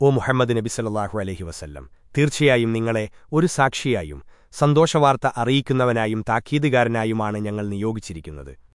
ഓ മുഹമ്മദ് നബി സല്ലാഹു അലഹി വസല്ലം തീർച്ചയായും നിങ്ങളെ ഒരു സാക്ഷിയായും സന്തോഷവാർത്ത അറിയിക്കുന്നവനായും താക്കീതുകാരനായുമാണ് ഞങ്ങൾ നിയോഗിച്ചിരിക്കുന്നത്.